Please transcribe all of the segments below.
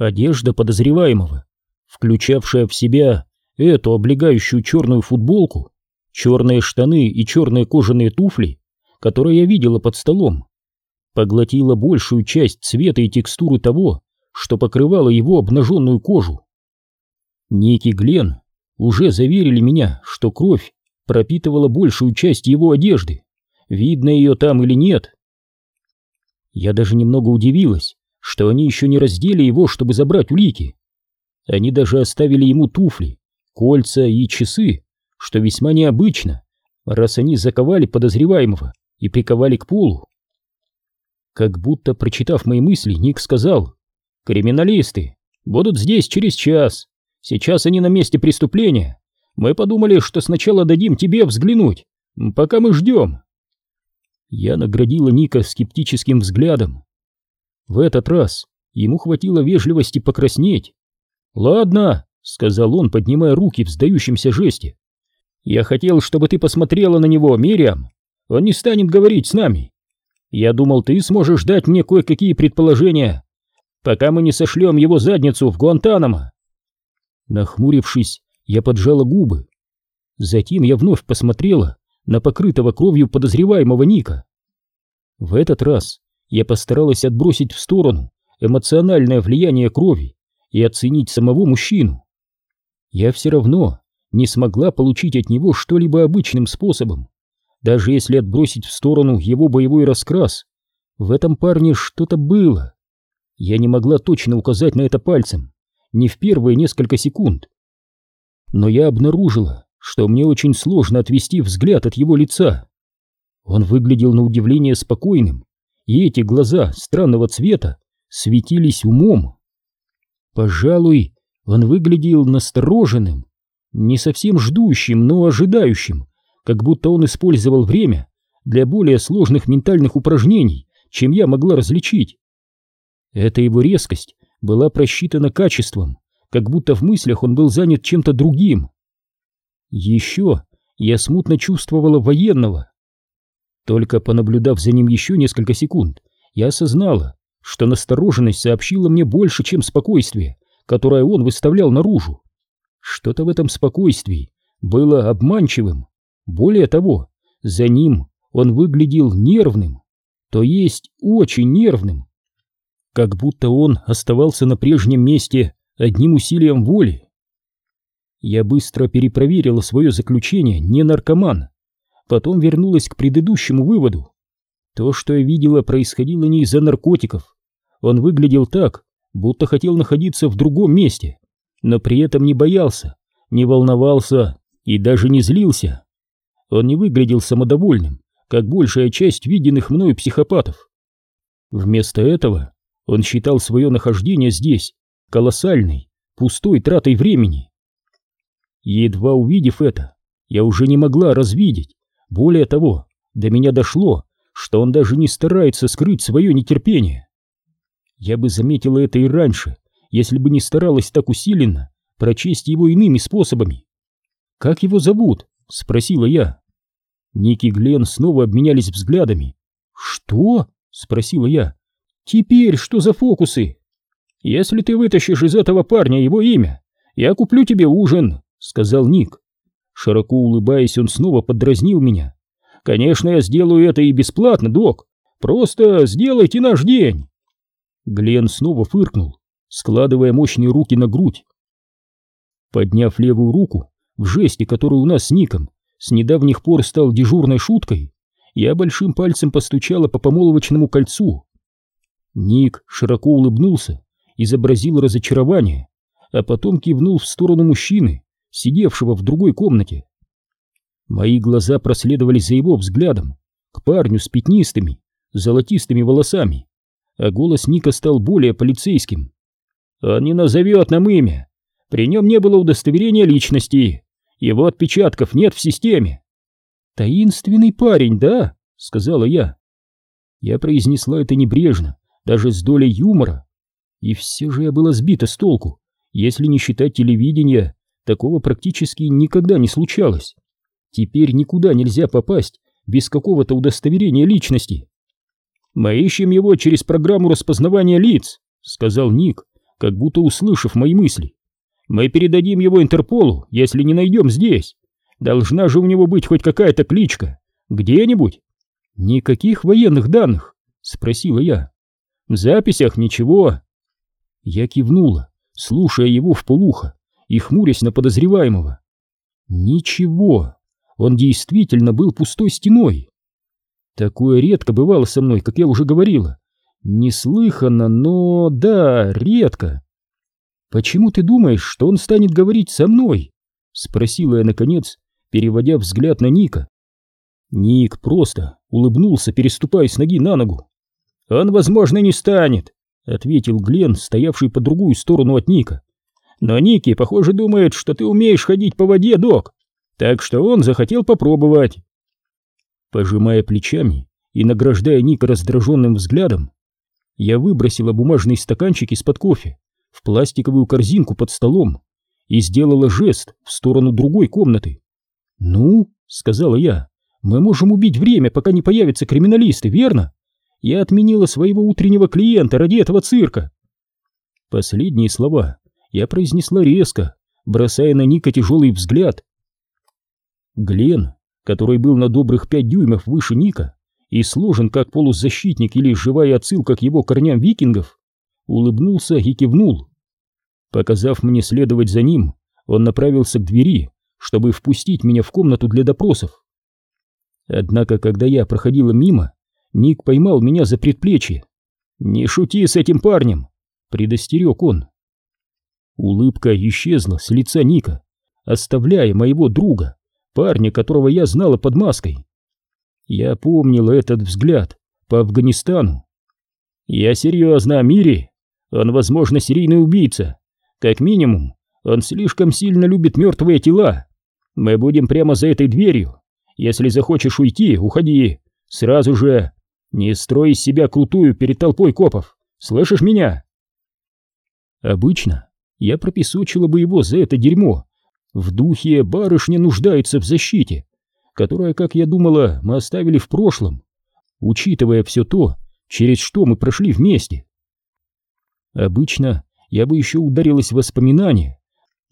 Одежда подозреваемого, включавшая в себя эту облегающую черную футболку, черные штаны и черные кожаные туфли, которые я видела под столом, поглотила большую часть цвета и текстуры того, что покрывало его обнаженную кожу. Ник Глен уже заверили меня, что кровь пропитывала большую часть его одежды, видно ее там или нет. Я даже немного удивилась, что они еще не раздели его, чтобы забрать улики. Они даже оставили ему туфли, кольца и часы, что весьма необычно, раз они заковали подозреваемого и приковали к полу. Как будто, прочитав мои мысли, Ник сказал, «Криминалисты будут здесь через час. Сейчас они на месте преступления. Мы подумали, что сначала дадим тебе взглянуть, пока мы ждем». Я наградила Ника скептическим взглядом. В этот раз ему хватило вежливости покраснеть. «Ладно», — сказал он, поднимая руки в сдающемся жесте. «Я хотел, чтобы ты посмотрела на него, Мириам. Он не станет говорить с нами. Я думал, ты сможешь дать мне кое-какие предположения, пока мы не сошлем его задницу в Гуантанамо». Нахмурившись, я поджала губы. Затем я вновь посмотрела на покрытого кровью подозреваемого Ника. В этот раз я постаралась отбросить в сторону эмоциональное влияние крови и оценить самого мужчину. Я все равно не смогла получить от него что-либо обычным способом, даже если отбросить в сторону его боевой раскрас. В этом парне что-то было. Я не могла точно указать на это пальцем, не в первые несколько секунд. Но я обнаружила, что мне очень сложно отвести взгляд от его лица. Он выглядел на удивление спокойным, и эти глаза странного цвета светились умом. Пожалуй, он выглядел настороженным, не совсем ждущим, но ожидающим, как будто он использовал время для более сложных ментальных упражнений, чем я могла различить. Эта его резкость была просчитана качеством, как будто в мыслях он был занят чем-то другим. Еще я смутно чувствовала военного. Только понаблюдав за ним еще несколько секунд, я осознала, что настороженность сообщила мне больше, чем спокойствие, которое он выставлял наружу. Что-то в этом спокойствии было обманчивым. Более того, за ним он выглядел нервным, то есть очень нервным. Как будто он оставался на прежнем месте одним усилием воли. Я быстро перепроверила свое заключение «не наркоман», потом вернулась к предыдущему выводу. То, что я видела, происходило не из-за наркотиков. Он выглядел так, будто хотел находиться в другом месте, но при этом не боялся, не волновался и даже не злился. Он не выглядел самодовольным, как большая часть виденных мною психопатов. Вместо этого он считал свое нахождение здесь колоссальной, пустой тратой времени. Едва увидев это, я уже не могла развидеть. Более того, до меня дошло, что он даже не старается скрыть свое нетерпение. Я бы заметила это и раньше, если бы не старалась так усиленно прочесть его иными способами. «Как его зовут?» — спросила я. Ник и Глен снова обменялись взглядами. «Что?» — спросила я. «Теперь что за фокусы?» «Если ты вытащишь из этого парня его имя, я куплю тебе ужин», — сказал Ник. Широко улыбаясь, он снова подразнил меня. «Конечно, я сделаю это и бесплатно, док. Просто сделайте наш день». Глен снова фыркнул, складывая мощные руки на грудь. Подняв левую руку, в жесте, который у нас с Ником с недавних пор стал дежурной шуткой, я большим пальцем постучала по помолвочному кольцу. Ник широко улыбнулся, изобразил разочарование, а потом кивнул в сторону мужчины, сидевшего в другой комнате. Мои глаза проследовали за его взглядом к парню с пятнистыми, золотистыми волосами, а голос Ника стал более полицейским. «Он не назовет нам имя. При нем не было удостоверения личности. Его отпечатков нет в системе». «Таинственный парень, да?» — сказала я. Я произнесла это небрежно, даже с долей юмора. И все же я была сбита с толку. Если не считать телевидения, такого практически никогда не случалось. Теперь никуда нельзя попасть без какого-то удостоверения личности. «Мы ищем его через программу распознавания лиц», — сказал Ник, как будто услышав мои мысли. «Мы передадим его Интерполу, если не найдем здесь. Должна же у него быть хоть какая-то кличка. Где-нибудь?» «Никаких военных данных?» — спросила я. «В записях ничего». Я кивнула, слушая его в полухо и хмурясь на подозреваемого. «Ничего, он действительно был пустой стеной». Такое редко бывало со мной, как я уже говорила. Неслыханно, но да, редко. «Почему ты думаешь, что он станет говорить со мной?» — спросила я, наконец, переводя взгляд на Ника. Ник просто улыбнулся, переступая с ноги на ногу. «Он, возможно, не станет», — ответил Глен, стоявший по другую сторону от Ника. «Но Ники, похоже, думает, что ты умеешь ходить по воде, док, так что он захотел попробовать». Пожимая плечами и награждая Ника раздраженным взглядом, я выбросила бумажный стаканчик из-под кофе в пластиковую корзинку под столом и сделала жест в сторону другой комнаты. «Ну», — сказала я, — «мы можем убить время, пока не появятся криминалисты, верно? Я отменила своего утреннего клиента ради этого цирка». Последние слова я произнесла резко, бросая на Ника тяжелый взгляд. Глен, который был на добрых пять дюймов выше Ника и сложен как полузащитник или живая отсылка к его корням викингов, улыбнулся и кивнул. Показав мне следовать за ним, он направился к двери, чтобы впустить меня в комнату для допросов. Однако, когда я проходила мимо, Ник поймал меня за предплечье. «Не шути с этим парнем!» — предостерег он. Улыбка исчезла с лица Ника, оставляя моего друга, парня, которого я знала под маской. Я помнила этот взгляд по Афганистану. «Я серьезно, Мири. Он, возможно, серийный убийца. Как минимум, он слишком сильно любит мертвые тела. Мы будем прямо за этой дверью. Если захочешь уйти, уходи. Сразу же. Не строй из себя крутую перед толпой копов. Слышишь меня? Обычно я пропесочила бы его за это дерьмо. В духе барышня нуждается в защите, которая, как я думала, мы оставили в прошлом, учитывая все то, через что мы прошли вместе. Обычно я бы еще ударилась в воспоминания,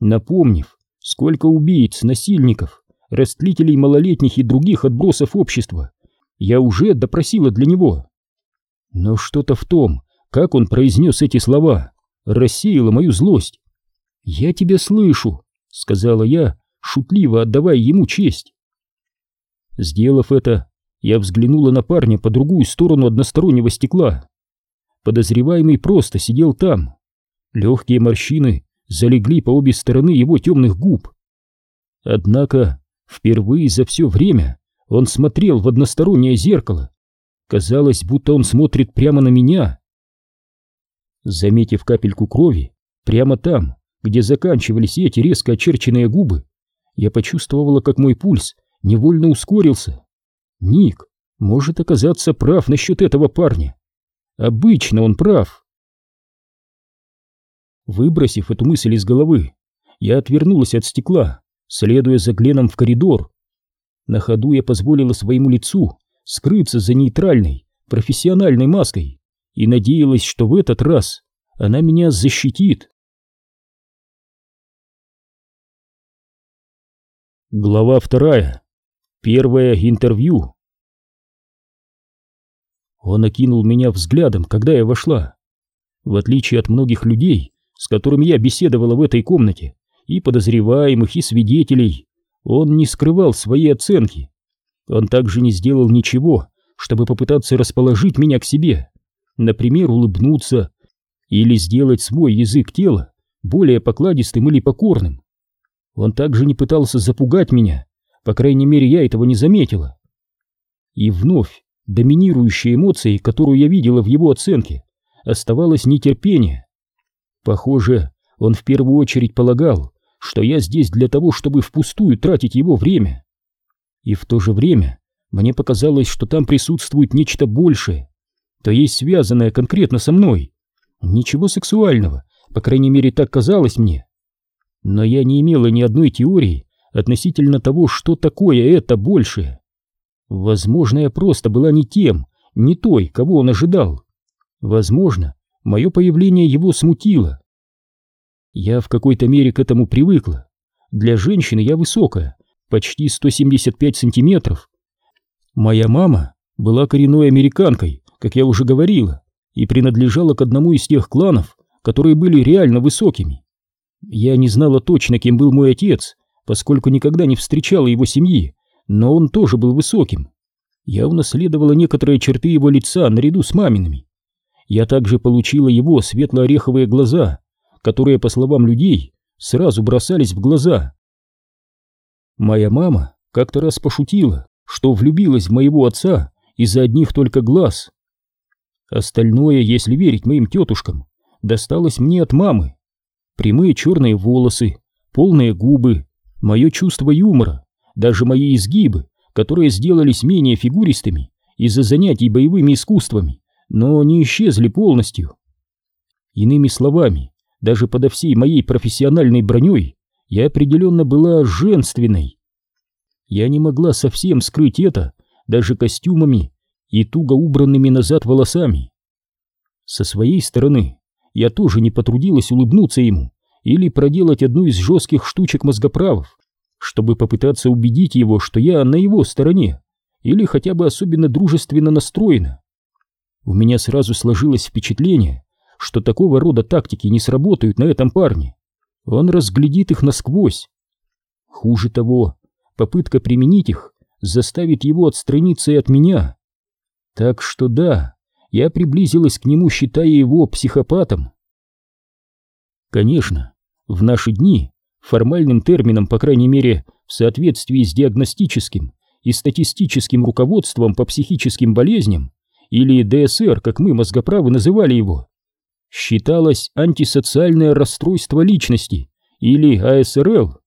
напомнив, сколько убийц, насильников, растлителей малолетних и других отбросов общества я уже допросила для него. Но что-то в том, как он произнес эти слова, рассеяло мою злость. «Я тебя слышу», — сказала я, шутливо отдавая ему честь. Сделав это, я взглянула на парня по другую сторону одностороннего стекла. Подозреваемый просто сидел там. Легкие морщины залегли по обе стороны его темных губ. Однако впервые за все время он смотрел в одностороннее зеркало. Казалось, будто он смотрит прямо на меня. Заметив капельку крови, прямо там, где заканчивались эти резко очерченные губы, я почувствовала, как мой пульс невольно ускорился. Ник может оказаться прав насчет этого парня. Обычно он прав. Выбросив эту мысль из головы, я отвернулась от стекла, следуя за Гленом в коридор. На ходу я позволила своему лицу скрыться за нейтральной, профессиональной маской и надеялась, что в этот раз она меня защитит. Глава вторая. Первое интервью. Он окинул меня взглядом, когда я вошла. В отличие от многих людей, с которыми я беседовала в этой комнате, и подозреваемых, и свидетелей, он не скрывал свои оценки. Он также не сделал ничего, чтобы попытаться расположить меня к себе, например, улыбнуться или сделать свой язык тела более покладистым или покорным. Он также не пытался запугать меня, по крайней мере, я этого не заметила. И вновь доминирующей эмоцией, которую я видела в его оценке, оставалось нетерпение. Похоже, он в первую очередь полагал, что я здесь для того, чтобы впустую тратить его время. И в то же время мне показалось, что там присутствует нечто большее, то есть связанное конкретно со мной. Ничего сексуального, по крайней мере, так казалось мне. Но я не имела ни одной теории относительно того, что такое это большее. Возможно, я просто была не тем, не той, кого он ожидал. Возможно, мое появление его смутило. Я в какой-то мере к этому привыкла. Для женщины я высокая, почти 175 сантиметров. Моя мама была коренной американкой, как я уже говорила, и принадлежала к одному из тех кланов, которые были реально высокими. Я не знала точно, кем был мой отец, поскольку никогда не встречала его семьи, но он тоже был высоким. Я унаследовала некоторые черты его лица наряду с мамиными. Я также получила его светло-ореховые глаза, которые, по словам людей, сразу бросались в глаза. Моя мама как-то раз пошутила, что влюбилась в моего отца из-за одних только глаз. Остальное, если верить моим тетушкам, досталось мне от мамы. Прямые черные волосы, полные губы, мое чувство юмора, даже мои изгибы, которые сделались менее фигуристыми из-за занятий боевыми искусствами, но не исчезли полностью. Иными словами, даже подо всей моей профессиональной броней я определенно была женственной. Я не могла совсем скрыть это даже костюмами и туго убранными назад волосами. Со своей стороны я тоже не потрудилась улыбнуться ему или проделать одну из жестких штучек мозгоправов, чтобы попытаться убедить его, что я на его стороне или хотя бы особенно дружественно настроена. У меня сразу сложилось впечатление, что такого рода тактики не сработают на этом парне. Он разглядит их насквозь. Хуже того, попытка применить их заставит его отстраниться и от меня. Так что да, я приблизилась к нему, считая его психопатом. Конечно, в наши дни формальным термином, по крайней мере, в соответствии с диагностическим и статистическим руководством по психическим болезням, или ДСР, как мы, мозгоправы, называли его, считалось антисоциальное расстройство личности, или АСРЛ.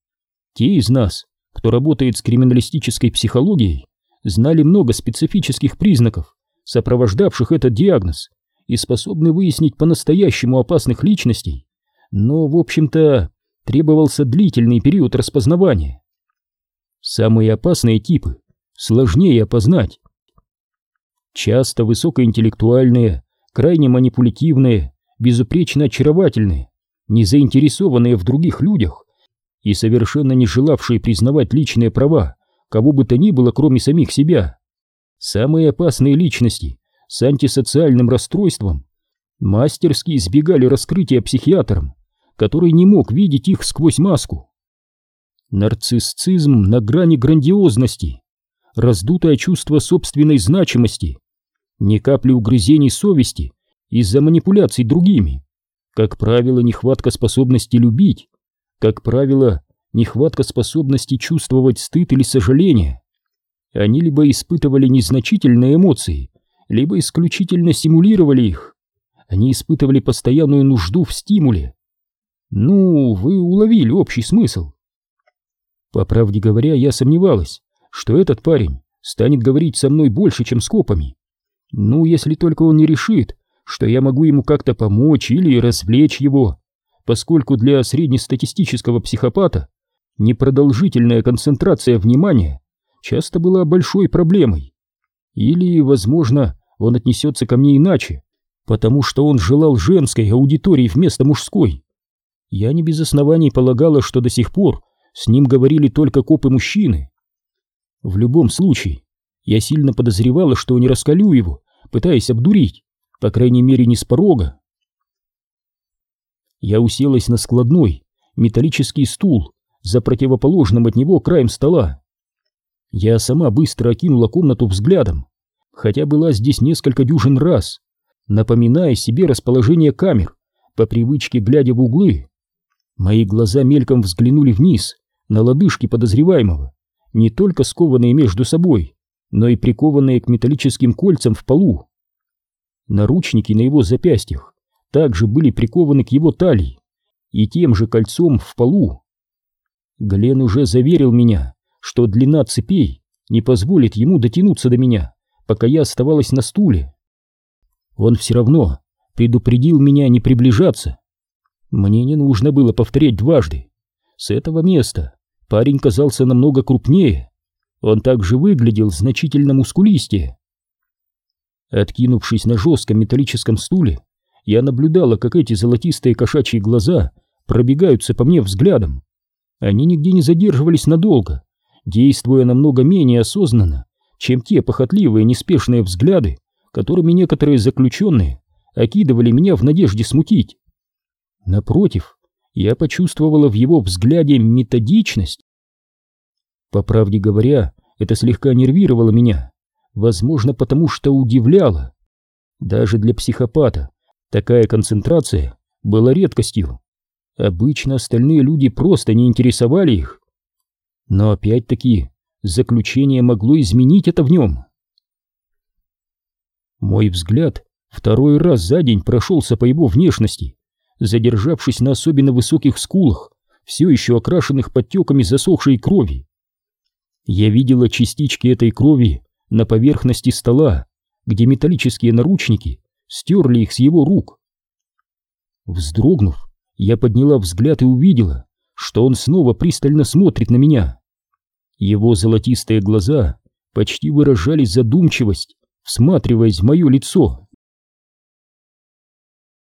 Те из нас, кто работает с криминалистической психологией, знали много специфических признаков, сопровождавших этот диагноз, и способны выяснить по-настоящему опасных личностей, но, в общем-то, требовался длительный период распознавания. Самые опасные типы сложнее опознать. Часто высокоинтеллектуальные, крайне манипулятивные, безупречно очаровательные, не заинтересованные в других людях и совершенно не желавшие признавать личные права кого бы то ни было, кроме самих себя. Самые опасные личности с антисоциальным расстройством мастерски избегали раскрытия психиатром, который не мог видеть их сквозь маску. Нарциссизм на грани грандиозности, раздутое чувство собственной значимости, ни капли угрызений совести из-за манипуляций другими. Как правило, нехватка способности любить, как правило, нехватка способности чувствовать стыд или сожаление. Они либо испытывали незначительные эмоции, либо исключительно симулировали их. Они испытывали постоянную нужду в стимуле. Ну, вы уловили общий смысл. По правде говоря, я сомневалась, что этот парень станет говорить со мной больше, чем с копами. Ну, если только он не решит, что я могу ему как-то помочь или развлечь его, поскольку для среднестатистического психопата непродолжительная концентрация внимания часто была большой проблемой. Или, возможно, он отнесется ко мне иначе, потому что он желал женской аудитории вместо мужской. Я не без оснований полагала, что до сих пор с ним говорили только копы-мужчины. В любом случае, я сильно подозревала, что не раскалю его, пытаясь обдурить, по крайней мере не с порога. Я уселась на складной металлический стул за противоположным от него краем стола. Я сама быстро окинула комнату взглядом, хотя была здесь несколько дюжин раз, напоминая себе расположение камер, по привычке глядя в углы. Мои глаза мельком взглянули вниз, на лодыжки подозреваемого, не только скованные между собой, но и прикованные к металлическим кольцам в полу. Наручники на его запястьях также были прикованы к его талии и тем же кольцом в полу. Глен уже заверил меня, что длина цепей не позволит ему дотянуться до меня, пока я оставалась на стуле. Он все равно предупредил меня не приближаться. Мне не нужно было повторять дважды. С этого места парень казался намного крупнее. Он также выглядел значительно мускулистее. Откинувшись на жестком металлическом стуле, я наблюдала, как эти золотистые кошачьи глаза пробегаются по мне взглядом. Они нигде не задерживались надолго, действуя намного менее осознанно, чем те похотливые неспешные взгляды, которыми некоторые заключенные окидывали меня в надежде смутить. Напротив, я почувствовала в его взгляде методичность. По правде говоря, это слегка нервировало меня, возможно, потому что удивляло. Даже для психопата такая концентрация была редкостью. Обычно остальные люди просто не интересовали их. Но опять-таки заключение могло изменить это в нем. Мой взгляд второй раз за день прошелся по его внешности, задержавшись на особенно высоких скулах, все еще окрашенных подтеками засохшей крови. Я видела частички этой крови на поверхности стола, где металлические наручники стерли их с его рук. Вздрогнув, я подняла взгляд и увидела, что он снова пристально смотрит на меня. Его золотистые глаза почти выражали задумчивость, всматриваясь в мое лицо.